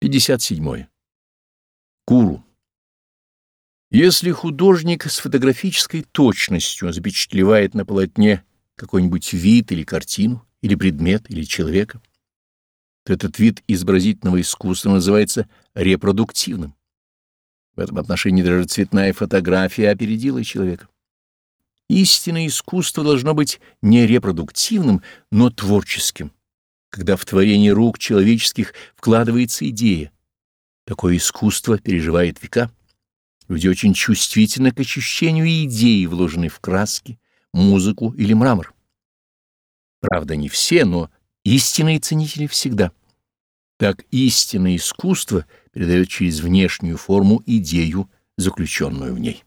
57. Гуру. Если художник с фотографической точностью запечатлевает на полотне какой-нибудь вид или картину, или предмет, или человека, то этот вид изобразительного искусства называется репродуктивным. В этом отношении даже цветная фотография опередила человека. Истинное искусство должно быть не репродуктивным, но творческим когда в творение рук человеческих вкладывается идея. Такое искусство переживает века. Люди очень чувствительны к ощущению идеи, вложенной в краски, музыку или мрамор. Правда, не все, но истинные ценители всегда. Так истинное искусство передает через внешнюю форму идею, заключенную в ней.